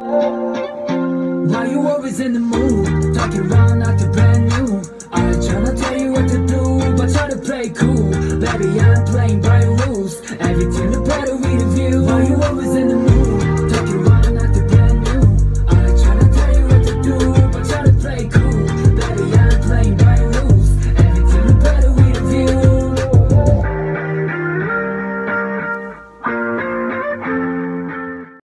Why you always in the mood? Talking around acting brand new. I tryna tell you what to do, but try to play cool. Baby, I'm playing by rules. Everything